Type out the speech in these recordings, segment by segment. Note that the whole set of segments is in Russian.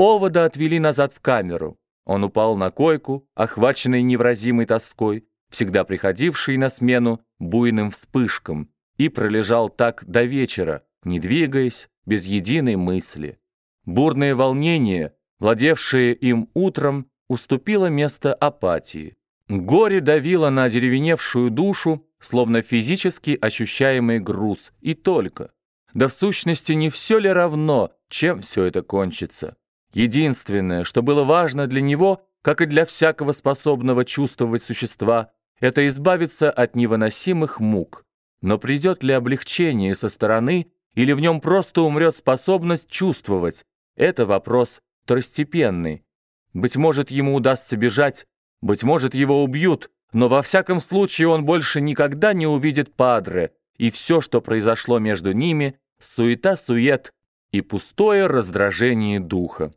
Овода отвели назад в камеру. Он упал на койку, охваченный невразимой тоской, всегда приходившей на смену буйным вспышкам, и пролежал так до вечера, не двигаясь, без единой мысли. Бурное волнение, владевшее им утром, уступило место апатии. Горе давило на деревеневшую душу, словно физически ощущаемый груз, и только. Да в сущности не все ли равно, чем все это кончится? Единственное, что было важно для него, как и для всякого способного чувствовать существа, это избавиться от невыносимых мук. Но придет ли облегчение со стороны, или в нем просто умрет способность чувствовать? Это вопрос второстепенный. Быть может, ему удастся бежать, быть может, его убьют, но во всяком случае он больше никогда не увидит Падре, и все, что произошло между ними, суета-сует и пустое раздражение духа.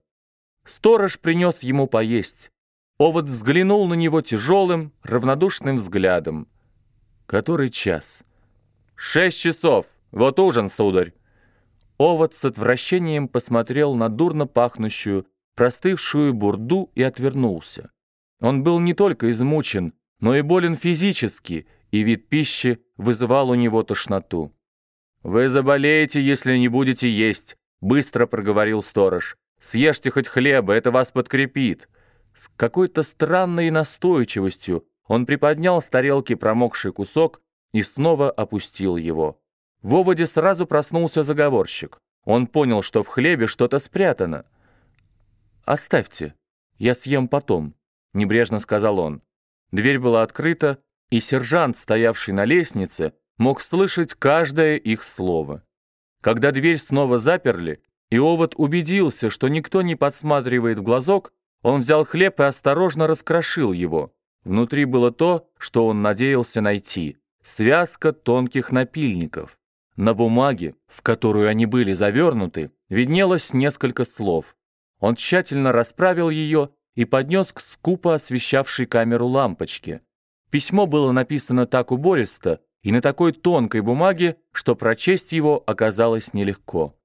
Сторож принес ему поесть. Овод взглянул на него тяжелым, равнодушным взглядом. Который час? Шесть часов. Вот ужин, сударь. Овод с отвращением посмотрел на дурно пахнущую, простывшую бурду и отвернулся. Он был не только измучен, но и болен физически, и вид пищи вызывал у него тошноту. «Вы заболеете, если не будете есть», — быстро проговорил сторож. Съешьте хоть хлеба, это вас подкрепит». С какой-то странной настойчивостью он приподнял с тарелки промокший кусок и снова опустил его. В оводе сразу проснулся заговорщик. Он понял, что в хлебе что-то спрятано. «Оставьте, я съем потом», — небрежно сказал он. Дверь была открыта, и сержант, стоявший на лестнице, мог слышать каждое их слово. Когда дверь снова заперли, и овод убедился, что никто не подсматривает в глазок, он взял хлеб и осторожно раскрошил его. Внутри было то, что он надеялся найти — связка тонких напильников. На бумаге, в которую они были завернуты, виднелось несколько слов. Он тщательно расправил ее и поднес к скупо освещавшей камеру лампочке. Письмо было написано так убористо и на такой тонкой бумаге, что прочесть его оказалось нелегко.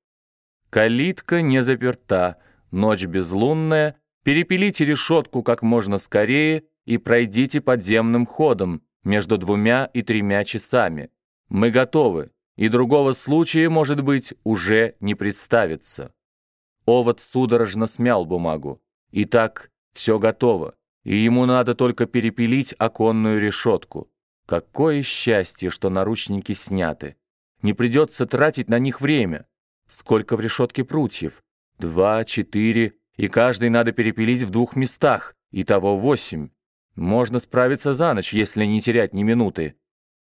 Калитка не заперта, ночь безлунная, перепилите решетку как можно скорее и пройдите подземным ходом между двумя и тремя часами. Мы готовы, и другого случая, может быть, уже не представится. Овод судорожно смял бумагу. Итак, все готово, и ему надо только перепилить оконную решетку. Какое счастье, что наручники сняты. Не придется тратить на них время. Сколько в решетке прутьев? Два, четыре, и каждый надо перепилить в двух местах, итого восемь. Можно справиться за ночь, если не терять ни минуты.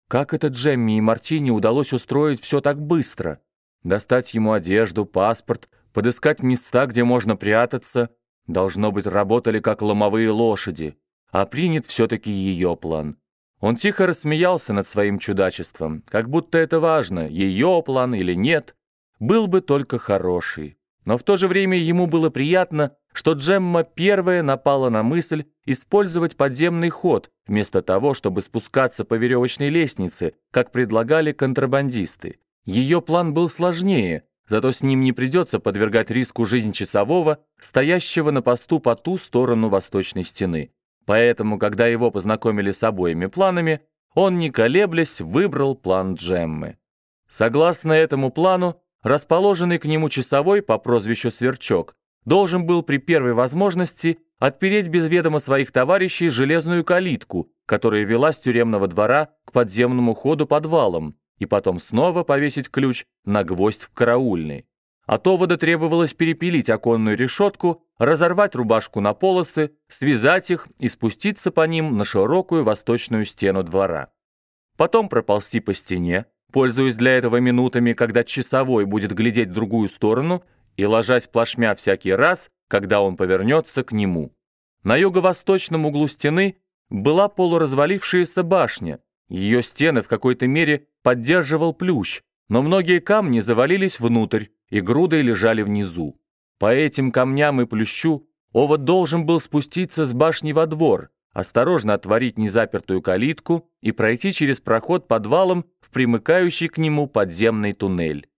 Как это Джемми и Мартине удалось устроить все так быстро? Достать ему одежду, паспорт, подыскать места, где можно прятаться. Должно быть, работали как ломовые лошади. А принят все-таки ее план. Он тихо рассмеялся над своим чудачеством, как будто это важно, ее план или нет был бы только хороший. Но в то же время ему было приятно, что Джемма первая напала на мысль использовать подземный ход, вместо того, чтобы спускаться по веревочной лестнице, как предлагали контрабандисты. Ее план был сложнее, зато с ним не придется подвергать риску жизнь часового, стоящего на посту по ту сторону восточной стены. Поэтому, когда его познакомили с обоими планами, он, не колеблясь, выбрал план Джеммы. Согласно этому плану, Расположенный к нему часовой по прозвищу Сверчок должен был при первой возможности отпереть без ведома своих товарищей железную калитку, которая вела с тюремного двора к подземному ходу подвалом, и потом снова повесить ключ на гвоздь в караульный. От овода требовалось перепилить оконную решетку, разорвать рубашку на полосы, связать их и спуститься по ним на широкую восточную стену двора. Потом проползти по стене, пользуясь для этого минутами, когда часовой будет глядеть в другую сторону, и ложась плашмя всякий раз, когда он повернется к нему. На юго-восточном углу стены была полуразвалившаяся башня. Ее стены в какой-то мере поддерживал плющ, но многие камни завалились внутрь и грудой лежали внизу. По этим камням и плющу Овод должен был спуститься с башни во двор, осторожно отворить незапертую калитку и пройти через проход подвалом в примыкающий к нему подземный туннель.